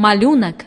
малюнок.